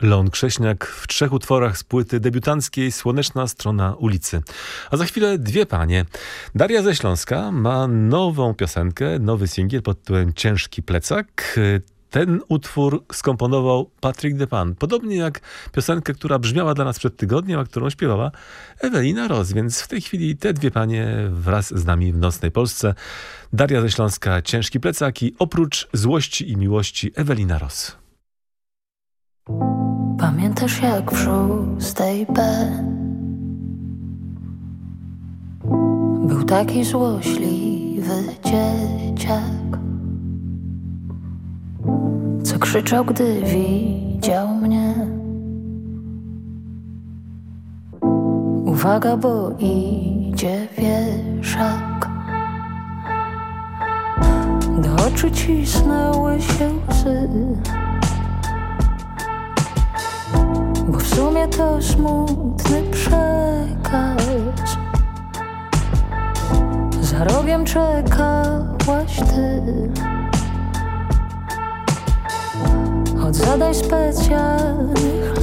Leon Krześniak w trzech utworach z płyty debiutanckiej Słoneczna Strona Ulicy. A za chwilę dwie panie. Daria ze Śląska ma nową piosenkę, nowy singiel pod tytułem Ciężki plecak. Ten utwór skomponował Patrick Depan. Podobnie jak piosenkę, która brzmiała dla nas przed tygodniem, a którą śpiewała Ewelina Roz. Więc w tej chwili te dwie panie wraz z nami w Nocnej Polsce. Daria ze Śląska, Ciężki plecak i oprócz złości i miłości Ewelina Roz. Pamiętasz jak w szóstej B Był taki złośliwy dzieciak Co krzyczał, gdy widział mnie? Uwaga, bo idzie wieszak. Do oczu cisnęły się łzy Bo w sumie to smutny przekaz. Za rogiem czekałaś ty. Od zadań specjalnych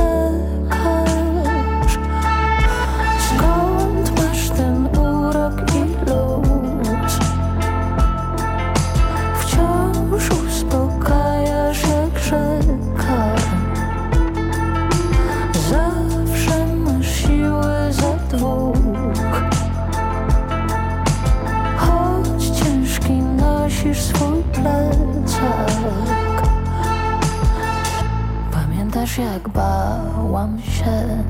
Pamiętasz jak bałam się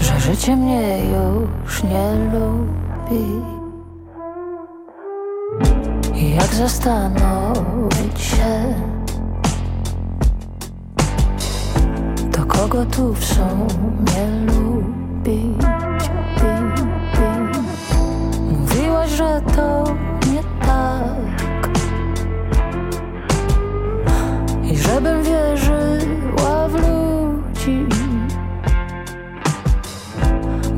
Że życie mnie już nie lubi jak zastanowić się To kogo tu w sumie lubić? Bi, bi. Mówiłaś, że to żebym wierzyła w ludzi.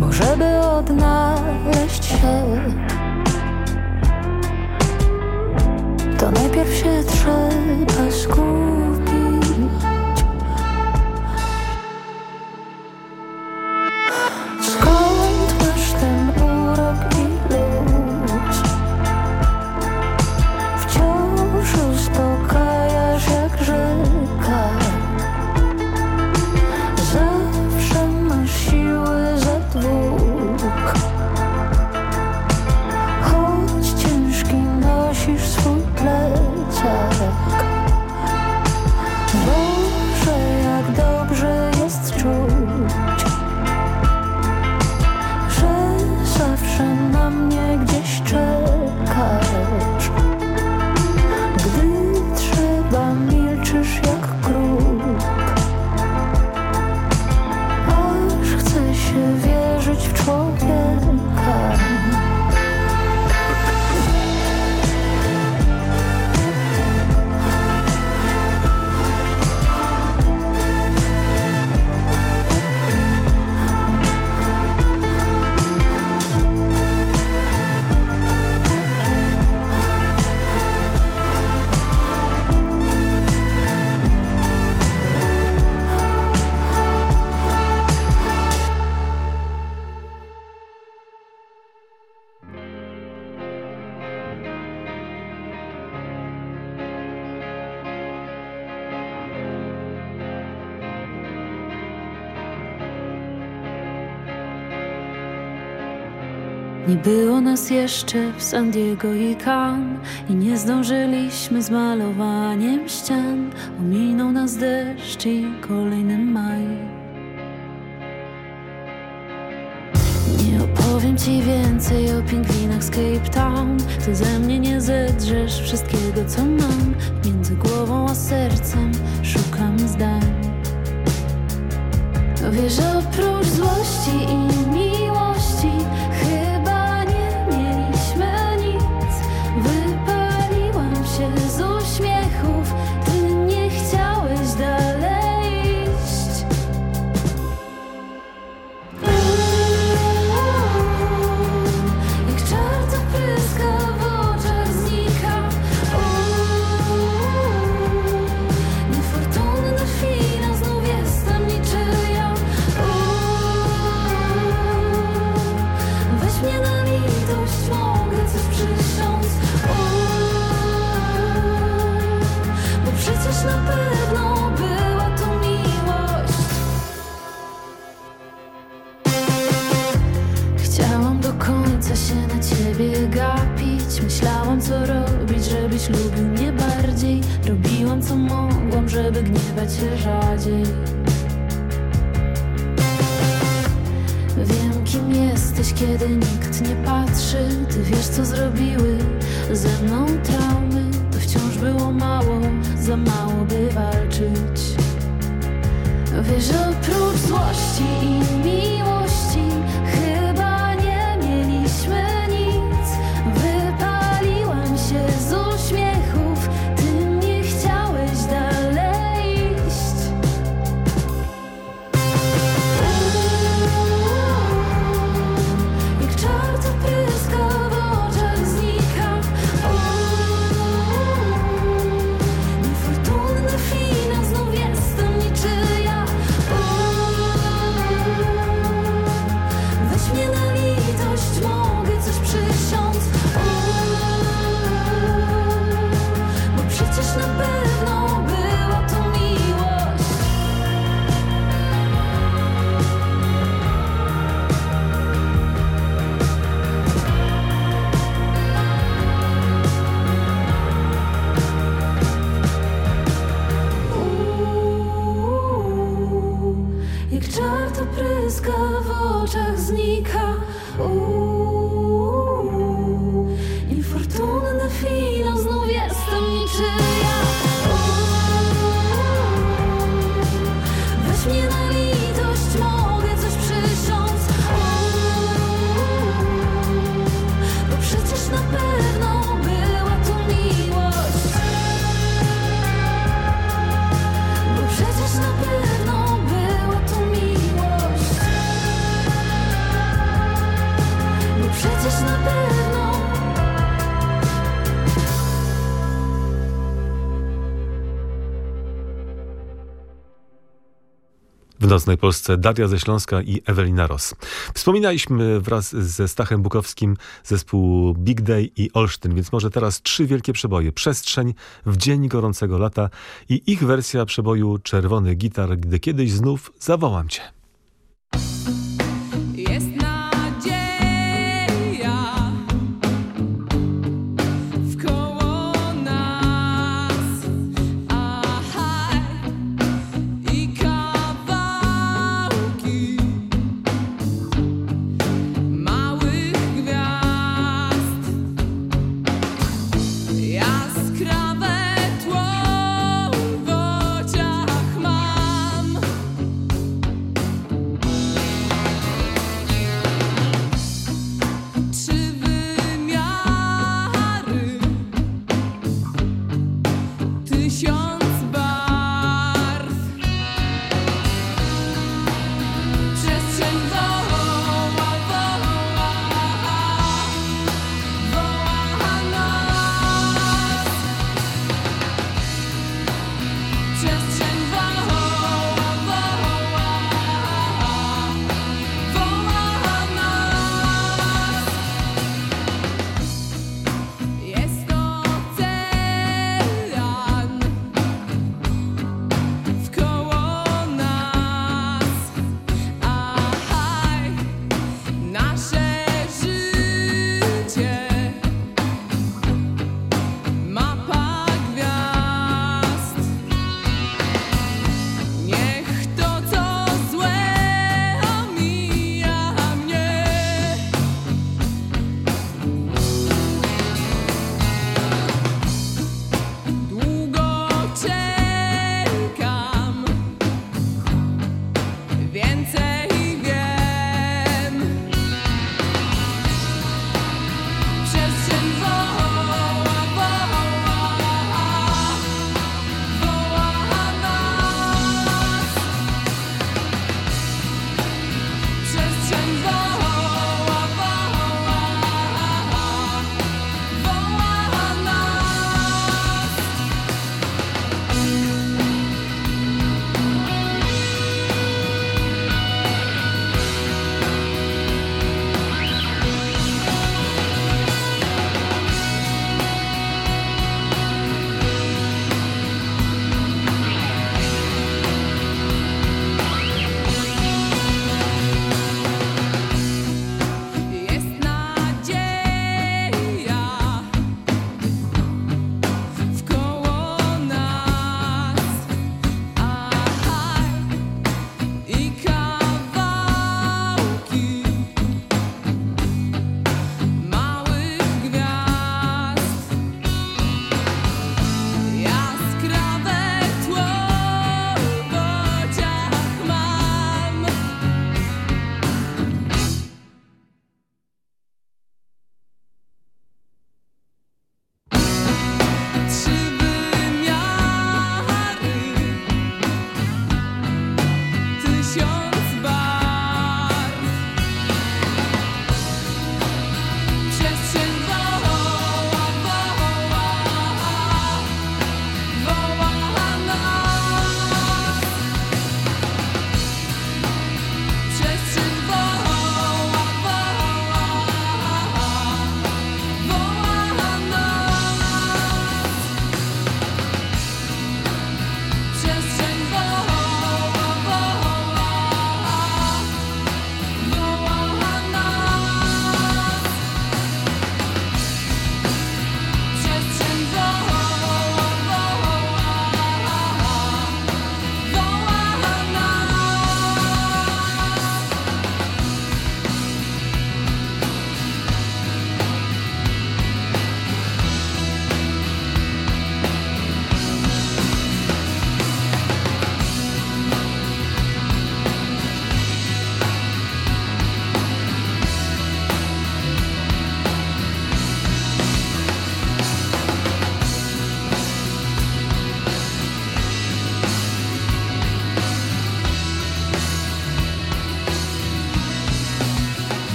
Bo żeby odnaleźć się. To najpierw się trzeba skupić było nas jeszcze w San Diego i Cannes I nie zdążyliśmy z malowaniem ścian. Ominął nas deszcz i kolejny maj. Nie opowiem ci więcej o pingwinach z Cape Town. Ty ze mnie nie zedrzesz wszystkiego co mam. Między głową a sercem szukam zdań. Wiesz, oprócz złości i miłości ciebie gapić. Myślałam co robić, żebyś lubił mnie bardziej. Robiłam co mogłam, żeby gniewać się rzadziej. Wiem kim jesteś, kiedy nikt nie patrzy. Ty wiesz co zrobiły ze mną traumy. To wciąż było mało, za mało by walczyć. Wiesz, oprócz złości i miłości przecież na pewno W Nocnej Polsce Daria ze Śląska i Ewelina Ros. Wspominaliśmy wraz ze Stachem Bukowskim zespół Big Day i Olsztyn, więc może teraz trzy wielkie przeboje. Przestrzeń w dzień gorącego lata i ich wersja przeboju Czerwony Gitar, gdy kiedyś znów zawołam cię.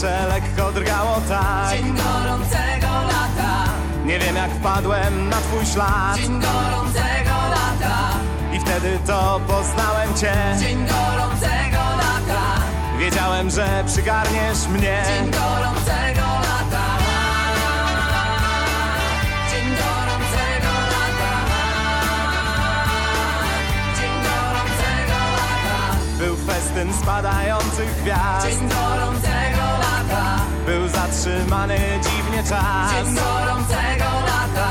Powietrze lekko drgało tak. Dzień gorącego lata. Nie wiem jak wpadłem na twój ślad. Dzień gorącego lata. I wtedy to poznałem cię. Dzień gorącego lata. Wiedziałem, że przygarniesz mnie. Dzień gorącego lata. Dzień gorącego lata. Dzień gorącego lata. Był festyn spadających gwiazd. Dzień lata Był zatrzymany dziwnie czas. Dzień gorącego lata.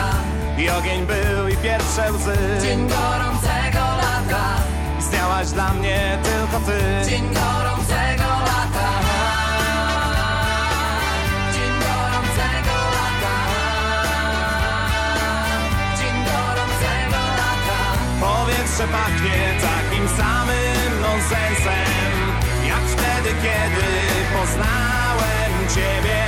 I ogień był i pierwsze łzy. Dzień gorącego lata. Istniałaś dla mnie tylko ty. Dzień gorącego lata. Dzień gorącego lata. Dzień gorącego lata. Powietrze pachnie takim samym nonsensem Jak wtedy, kiedy poznałem ciebie.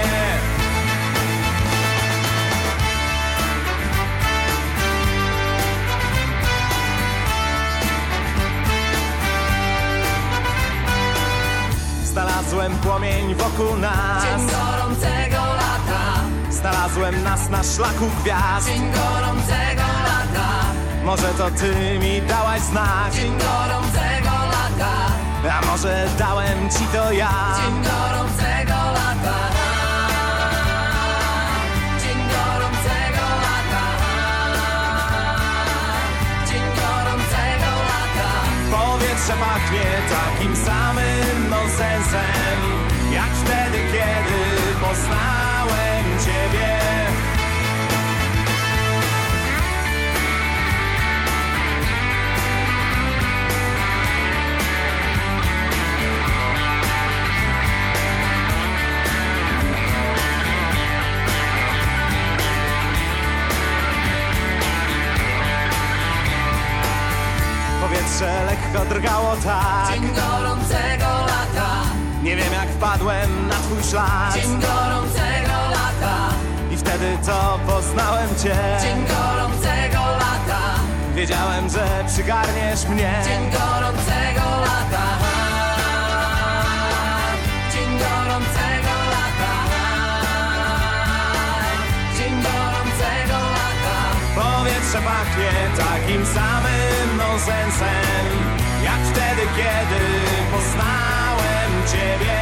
Znalazłem płomień wokół nas. Dzień gorącego lata. Znalazłem nas na szlaku gwiazd. Dzień gorącego lata. Może to ty mi dałaś znak Dzień gorącego lata. A może dałem ci to ja. Dzień gorącego Powietrze pachnie takim samym nonsensem Jak wtedy, kiedy poznałem tak. Dzień gorącego lata. Nie wiem jak wpadłem na twój ślad. Dzień gorącego lata. I wtedy to poznałem cię. Dzień gorącego lata. Wiedziałem, że przygarniesz mnie. Dzień gorącego lata. Dzień gorącego lata. Dzień gorącego lata. Powietrze pachnie takim samym nonsensem wtedy, kiedy poznałem ciebie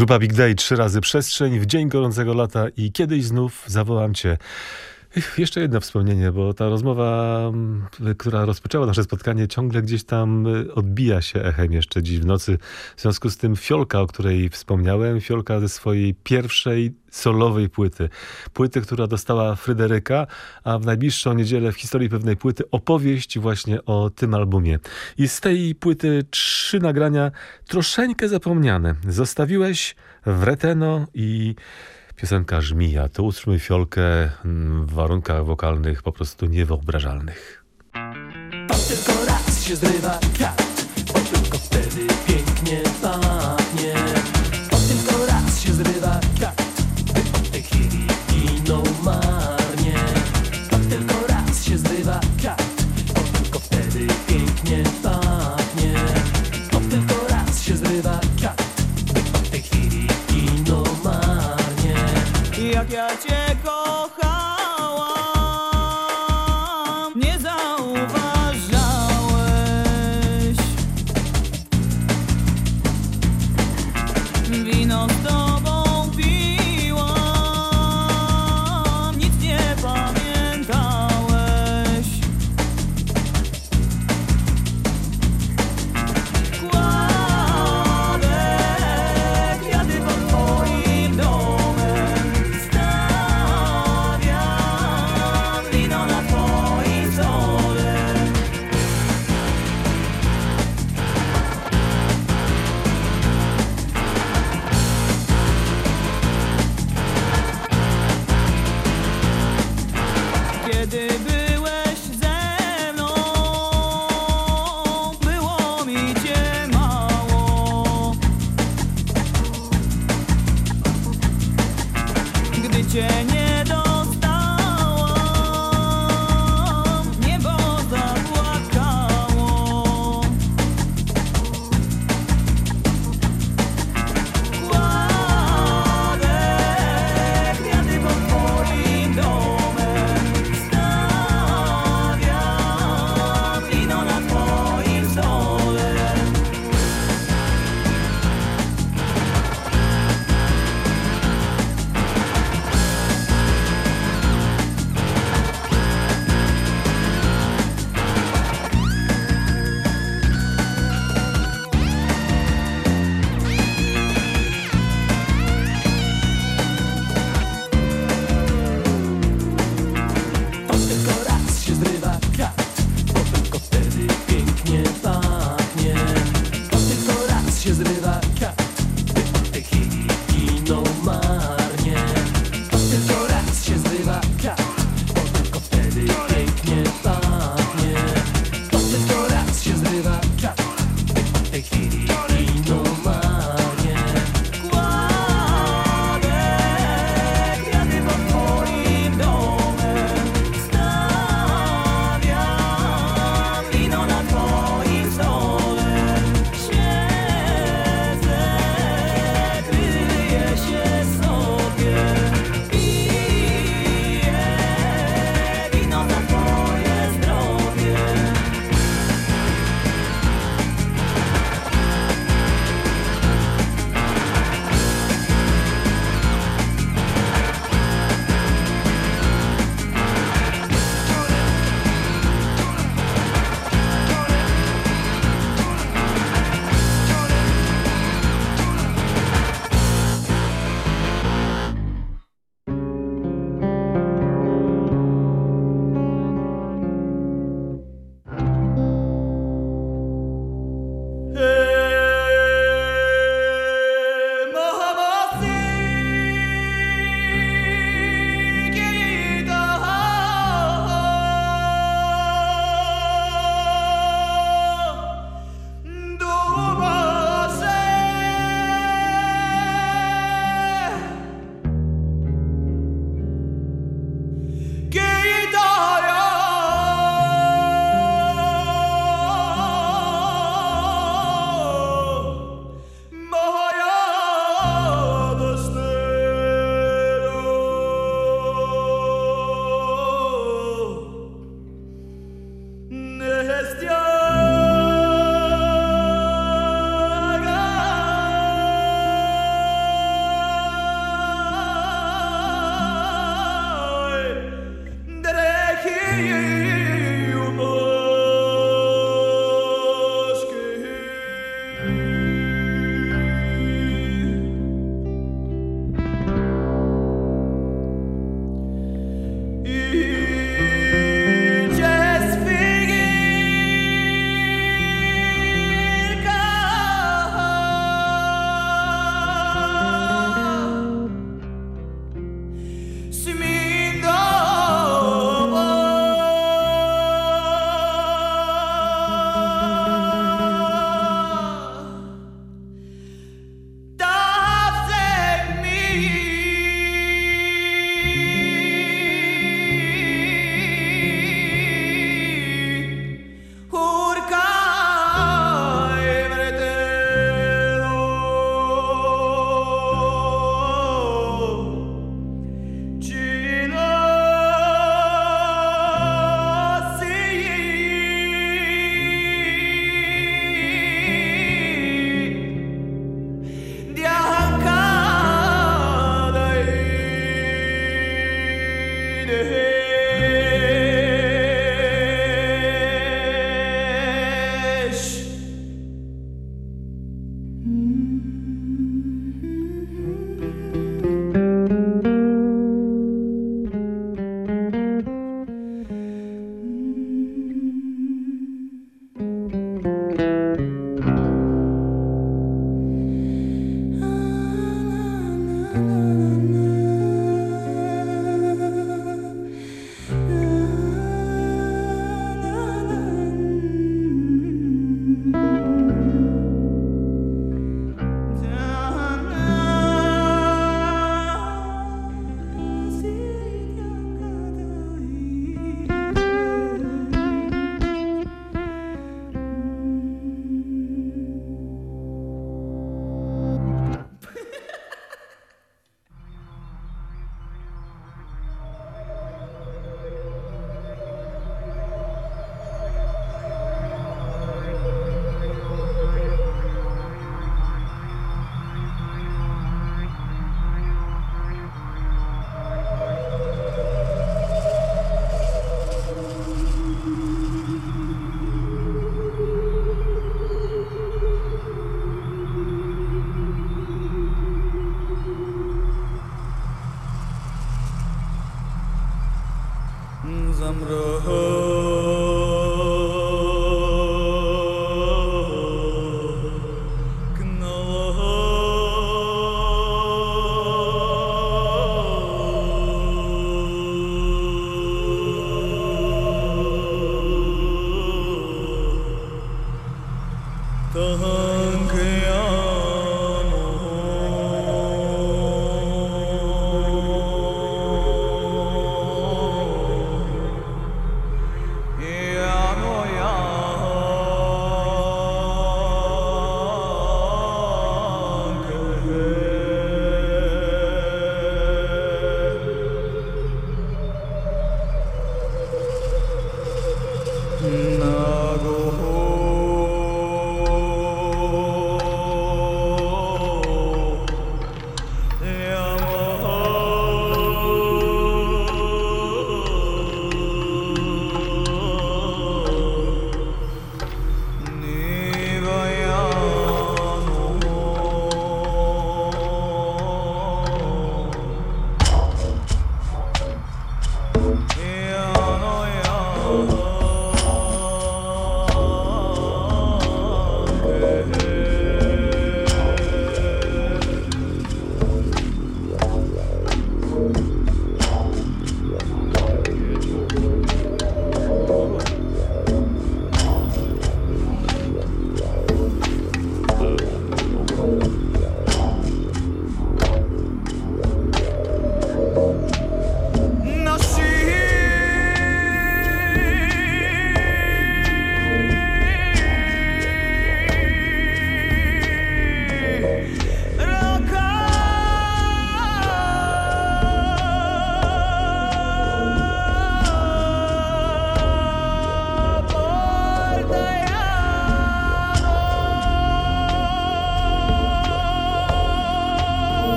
Grupa Big Day, trzy razy przestrzeń, w dzień gorącego lata i kiedyś znów zawołam cię. Jeszcze jedno wspomnienie, bo ta rozmowa, która rozpoczęła nasze spotkanie, ciągle gdzieś tam y, odbija się echem jeszcze dziś w nocy. W związku z tym Fiolka, o której wspomniałem, Fiolka ze swojej pierwszej solowej płyty. Płyty, która dostała Fryderyka, a w najbliższą niedzielę w historii pewnej płyty opowieść właśnie o tym albumie. I z tej płyty trzy nagrania troszeczkę zapomniane. Zostawiłeś Wreteno i piosenka Żmija. To utrzmy Fiolkę w warunkach wokalnych po prostu niewyobrażalnych. To tylko raz się zrywa kwiat, bo tylko wtedy pięknie pachnie. To tylko raz się zrywa Jak ja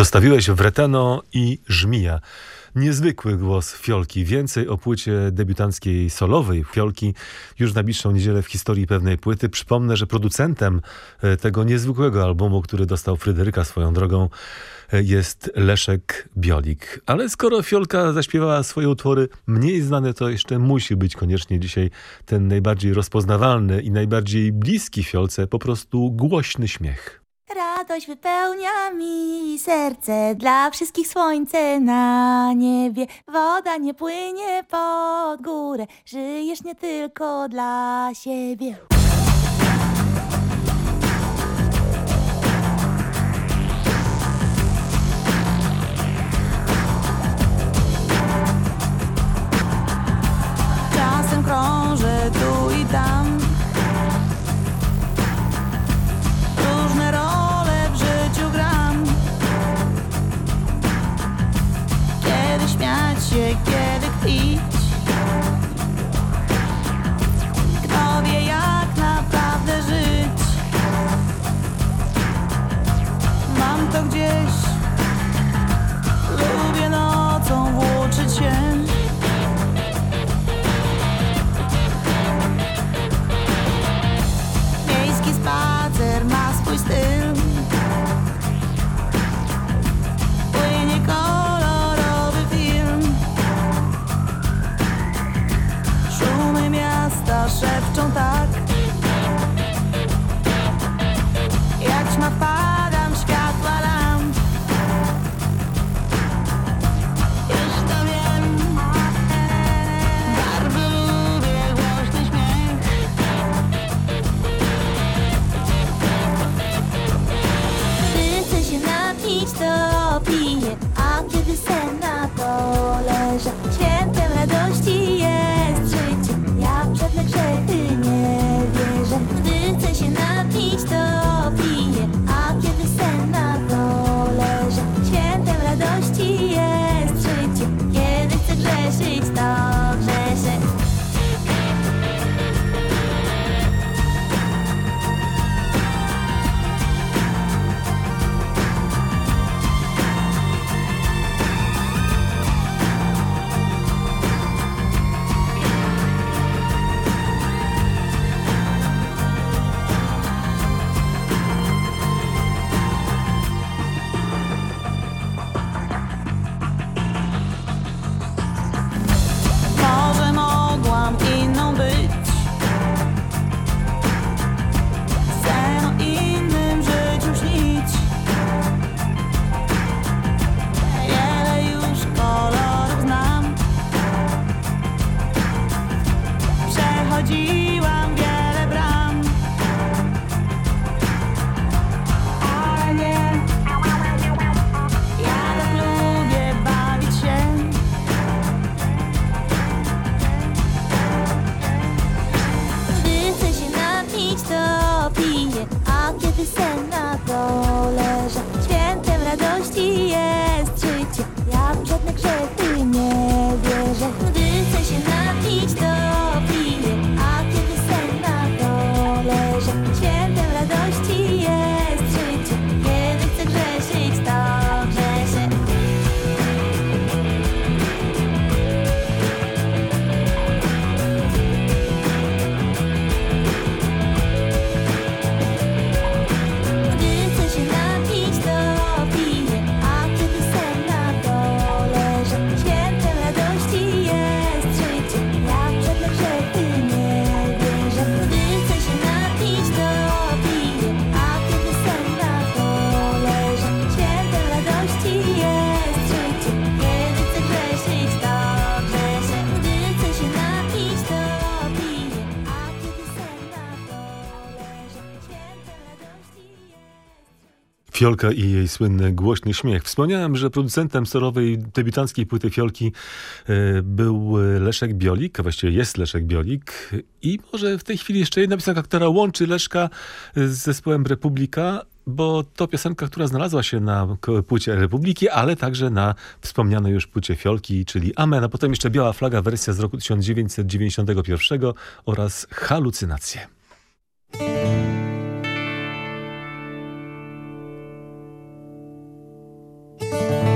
Zostawiłeś wreteno i żmija. Niezwykły głos Fiolki. Więcej o płycie debiutanckiej solowej Fiolki już w najbliższą niedzielę w historii pewnej płyty. Przypomnę, że producentem e, tego niezwykłego albumu, który dostał Fryderyka swoją drogą, e, jest Leszek Biolik. Ale skoro Fiolka zaśpiewała swoje utwory mniej znane, to jeszcze musi być koniecznie dzisiaj ten najbardziej rozpoznawalny i najbardziej bliski Fiolce, po prostu głośny śmiech. Radość wypełnia mi serce, dla wszystkich słońce na niebie. Woda nie płynie pod górę, żyjesz nie tylko dla siebie. Czasem krążę tu i tam. jantar. Fiolka i jej słynny głośny śmiech. Wspomniałem, że producentem solowej debiutanckiej płyty Fiolki e, był Leszek Biolik, a właściwie jest Leszek Biolik i może w tej chwili jeszcze jedna piosenka, która łączy Leszka z zespołem Republika, bo to piosenka, która znalazła się na płycie Republiki, ale także na wspomnianej już płycie Fiolki, czyli Amen, a potem jeszcze Biała Flaga, wersja z roku 1991 oraz Halucynacje. Música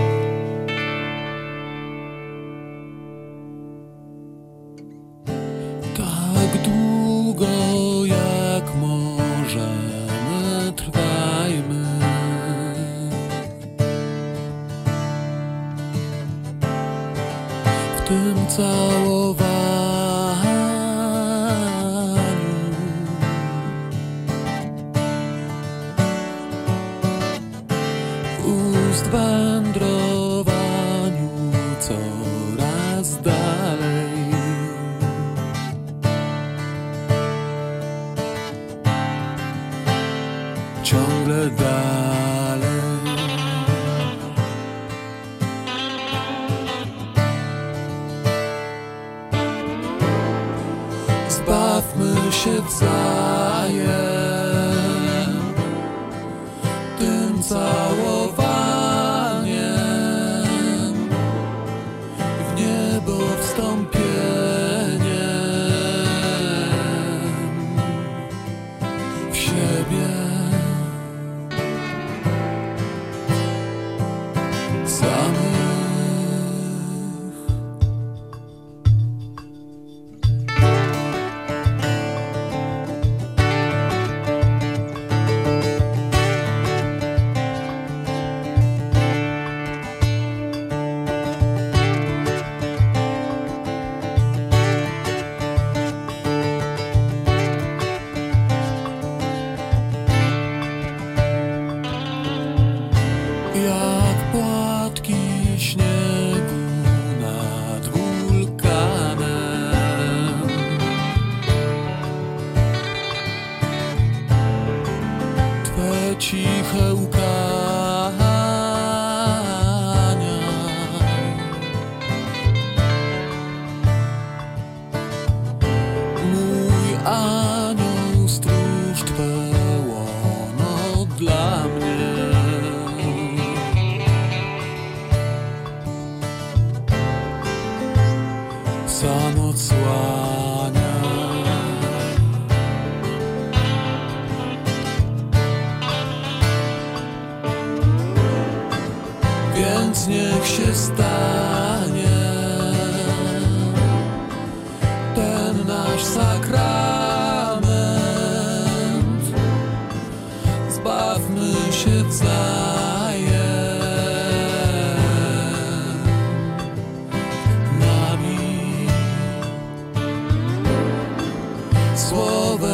słowem i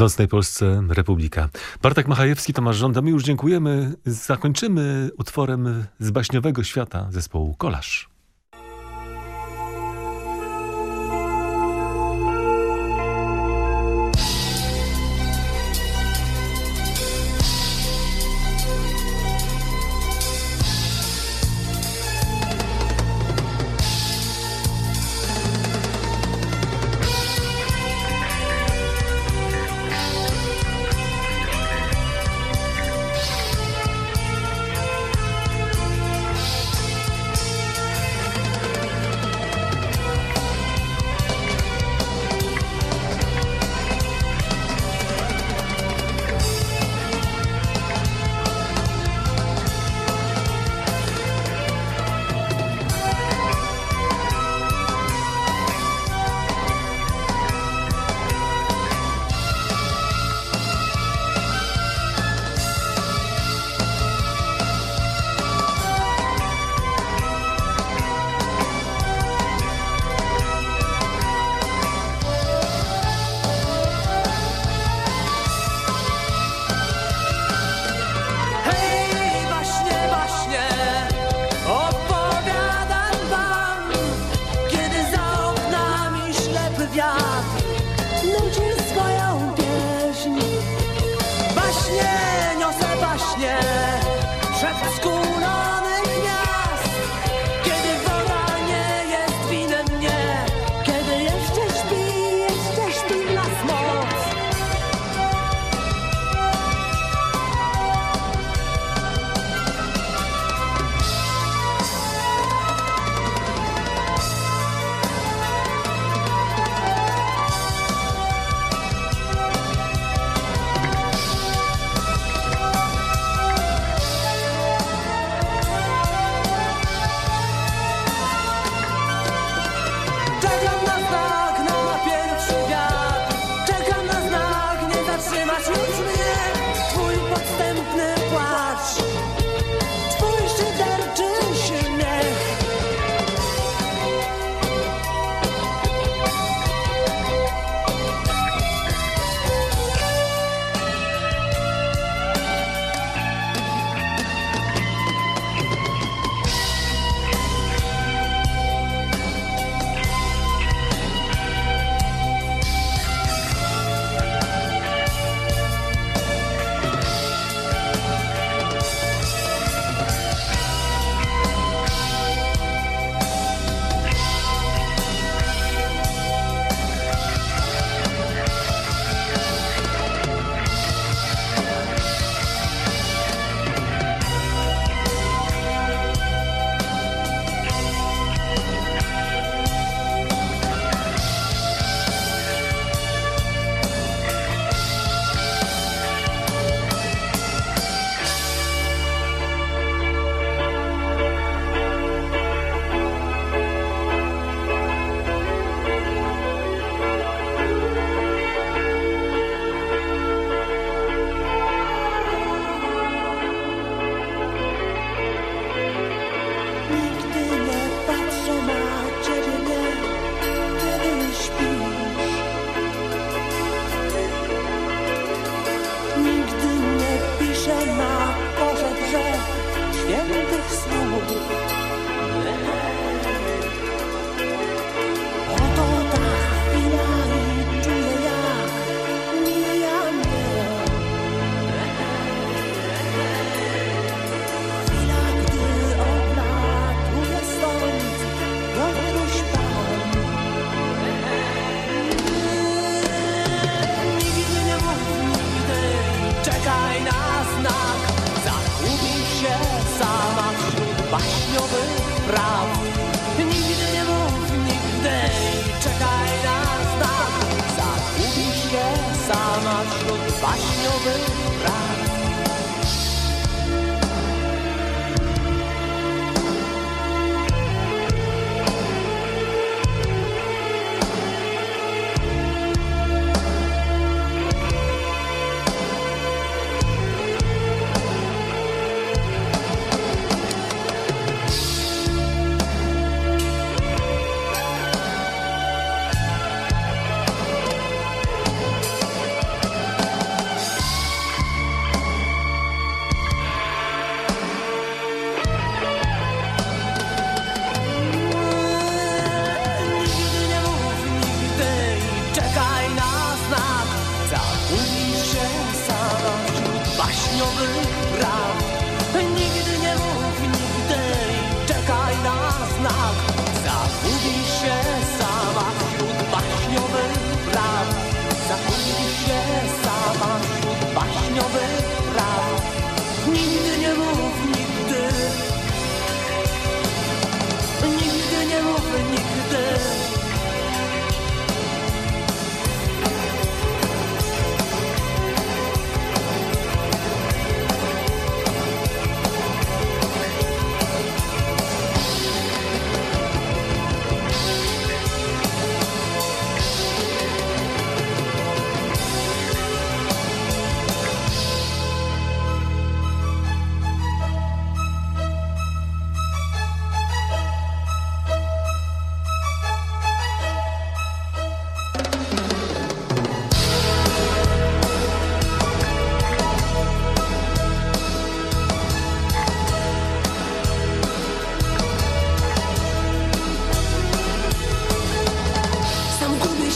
Nocnej Polsce Republika. Bartek Machajewski, Tomasz Żąda. My już dziękujemy. Zakończymy utworem z baśniowego świata zespołu Kolasz.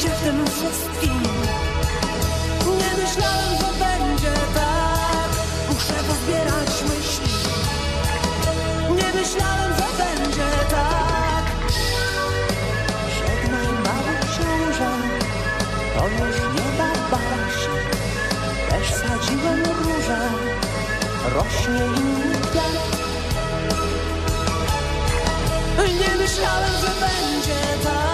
się w tym wszystkim. Nie myślałem, że będzie tak. Muszę pozbierać myśli. Nie myślałem, że będzie tak. Żegnaj mały książę. To już nie Barbara się Też sadziłem różę Rośnie inny kwiat Nie myślałem, że będzie tak.